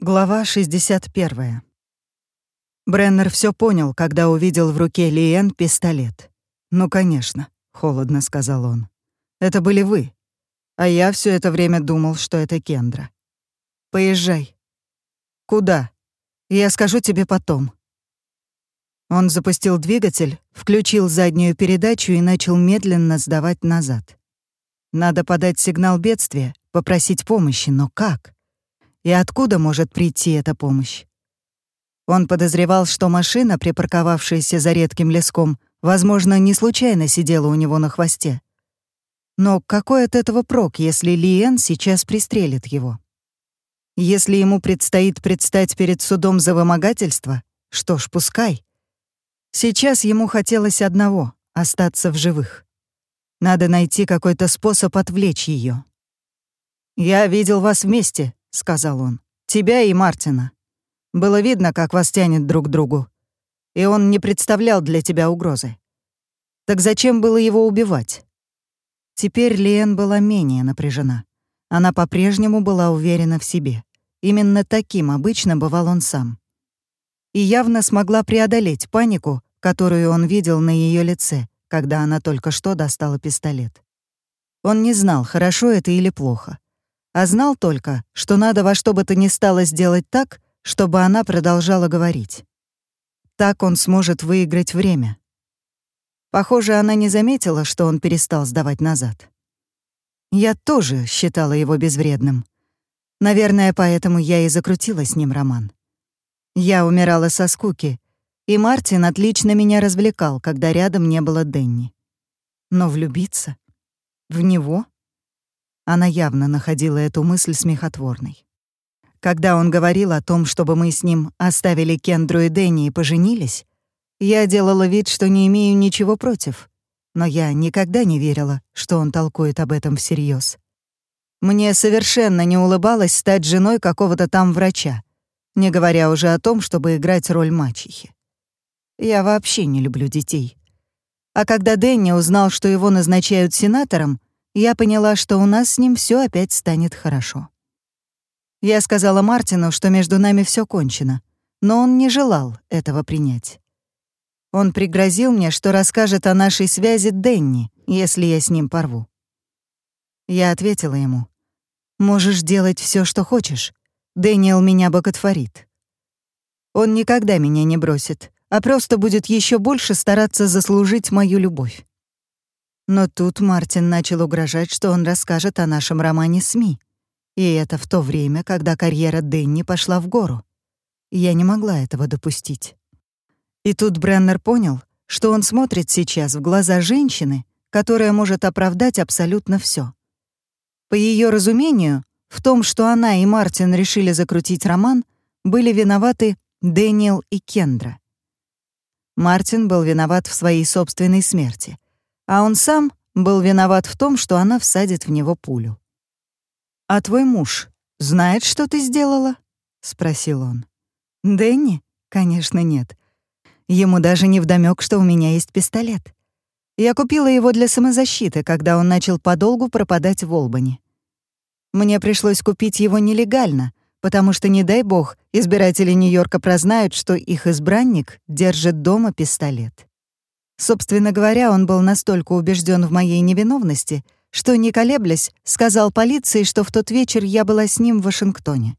Глава 61. Бреннер все понял, когда увидел в руке Лиен пистолет. «Ну, конечно», — холодно сказал он. «Это были вы. А я все это время думал, что это Кендра. Поезжай». «Куда?» «Я скажу тебе потом». Он запустил двигатель, включил заднюю передачу и начал медленно сдавать назад. Надо подать сигнал бедствия, попросить помощи, но как? И откуда может прийти эта помощь? Он подозревал, что машина, припарковавшаяся за редким леском, возможно, не случайно сидела у него на хвосте. Но какой от этого прок, если Лиен сейчас пристрелит его? Если ему предстоит предстать перед судом за вымогательство, что ж, пускай. Сейчас ему хотелось одного — остаться в живых. Надо найти какой-то способ отвлечь ее. «Я видел вас вместе», — сказал он. «Тебя и Мартина. Было видно, как вас тянет друг к другу. И он не представлял для тебя угрозы. Так зачем было его убивать?» Теперь Лиэн была менее напряжена. Она по-прежнему была уверена в себе. Именно таким обычно бывал он сам. И явно смогла преодолеть панику, которую он видел на ее лице, когда она только что достала пистолет. Он не знал, хорошо это или плохо а знал только, что надо во что бы то ни стало сделать так, чтобы она продолжала говорить. Так он сможет выиграть время. Похоже, она не заметила, что он перестал сдавать назад. Я тоже считала его безвредным. Наверное, поэтому я и закрутила с ним роман. Я умирала со скуки, и Мартин отлично меня развлекал, когда рядом не было Денни. Но влюбиться? В него? Она явно находила эту мысль смехотворной. Когда он говорил о том, чтобы мы с ним оставили Кендру и Дэнни и поженились, я делала вид, что не имею ничего против. Но я никогда не верила, что он толкует об этом всерьез. Мне совершенно не улыбалось стать женой какого-то там врача, не говоря уже о том, чтобы играть роль мачехи. Я вообще не люблю детей. А когда Дэнни узнал, что его назначают сенатором, я поняла, что у нас с ним все опять станет хорошо. Я сказала Мартину, что между нами все кончено, но он не желал этого принять. Он пригрозил мне, что расскажет о нашей связи Денни, если я с ним порву. Я ответила ему, «Можешь делать все, что хочешь. Дэниел меня боготворит. Он никогда меня не бросит, а просто будет еще больше стараться заслужить мою любовь. Но тут Мартин начал угрожать, что он расскажет о нашем романе СМИ. И это в то время, когда карьера Дэнни пошла в гору. Я не могла этого допустить. И тут Бреннер понял, что он смотрит сейчас в глаза женщины, которая может оправдать абсолютно все. По ее разумению, в том, что она и Мартин решили закрутить роман, были виноваты Дэниел и Кендра. Мартин был виноват в своей собственной смерти, а он сам был виноват в том, что она всадит в него пулю. «А твой муж знает, что ты сделала?» — спросил он. «Дэнни? Конечно, нет. Ему даже не вдомёк, что у меня есть пистолет. Я купила его для самозащиты, когда он начал подолгу пропадать в Олбани. Мне пришлось купить его нелегально, потому что, не дай бог, избиратели Нью-Йорка прознают, что их избранник держит дома пистолет. Собственно говоря, он был настолько убежден в моей невиновности, что, не колеблясь, сказал полиции, что в тот вечер я была с ним в Вашингтоне.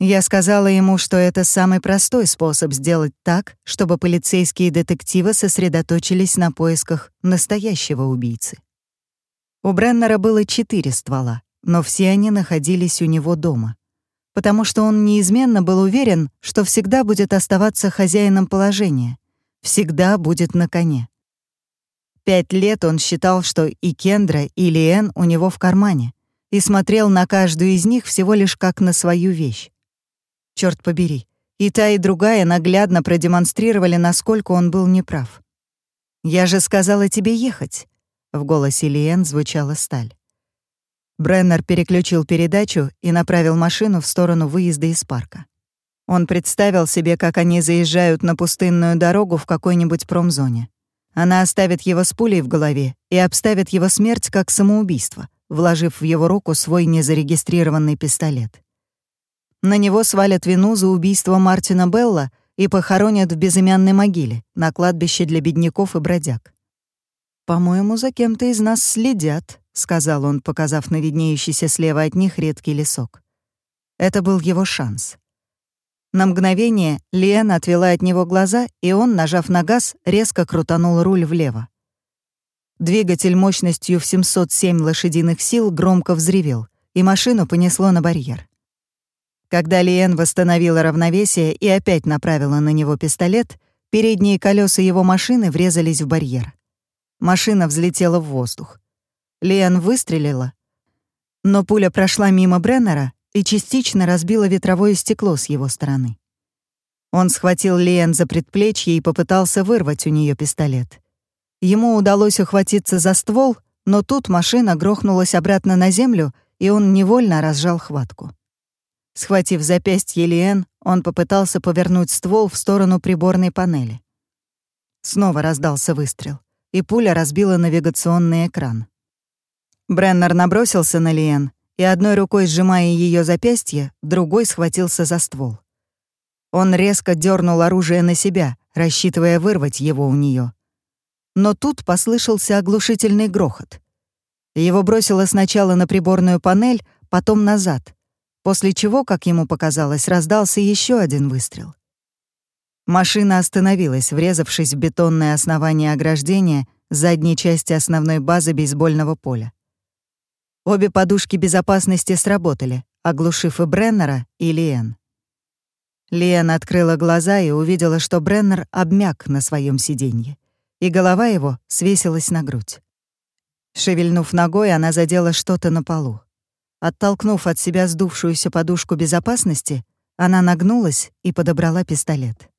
Я сказала ему, что это самый простой способ сделать так, чтобы полицейские детективы сосредоточились на поисках настоящего убийцы. У Бреннера было четыре ствола, но все они находились у него дома, потому что он неизменно был уверен, что всегда будет оставаться хозяином положения, всегда будет на коне. Пять лет он считал, что и Кендра, и Лиэн у него в кармане, и смотрел на каждую из них всего лишь как на свою вещь. Черт побери, и та, и другая наглядно продемонстрировали, насколько он был неправ. «Я же сказала тебе ехать», — в голосе Лиэн звучала сталь. Бреннер переключил передачу и направил машину в сторону выезда из парка. Он представил себе, как они заезжают на пустынную дорогу в какой-нибудь промзоне. Она оставит его с пулей в голове и обставит его смерть как самоубийство, вложив в его руку свой незарегистрированный пистолет. На него свалят вину за убийство Мартина Белла и похоронят в безымянной могиле на кладбище для бедняков и бродяг. «По-моему, за кем-то из нас следят», — сказал он, показав на виднеющийся слева от них редкий лесок. Это был его шанс. На мгновение Лиэн отвела от него глаза, и он, нажав на газ, резко крутанул руль влево. Двигатель мощностью в 707 лошадиных сил громко взревел, и машину понесло на барьер. Когда Лиэн восстановила равновесие и опять направила на него пистолет, передние колеса его машины врезались в барьер. Машина взлетела в воздух. Лиэн выстрелила, но пуля прошла мимо Бреннера и частично разбила ветровое стекло с его стороны. Он схватил Лиэн за предплечье и попытался вырвать у нее пистолет. Ему удалось ухватиться за ствол, но тут машина грохнулась обратно на землю, и он невольно разжал хватку. Схватив запястье Лиэн, он попытался повернуть ствол в сторону приборной панели. Снова раздался выстрел, и пуля разбила навигационный экран. Бреннер набросился на Лиэн и одной рукой сжимая ее запястье, другой схватился за ствол. Он резко дернул оружие на себя, рассчитывая вырвать его у нее. Но тут послышался оглушительный грохот. Его бросило сначала на приборную панель, потом назад, после чего, как ему показалось, раздался еще один выстрел. Машина остановилась, врезавшись в бетонное основание ограждения задней части основной базы бейсбольного поля. Обе подушки безопасности сработали, оглушив и Бреннера, и Лиэн. Лиэн открыла глаза и увидела, что Бреннер обмяк на своем сиденье, и голова его свесилась на грудь. Шевельнув ногой, она задела что-то на полу. Оттолкнув от себя сдувшуюся подушку безопасности, она нагнулась и подобрала пистолет.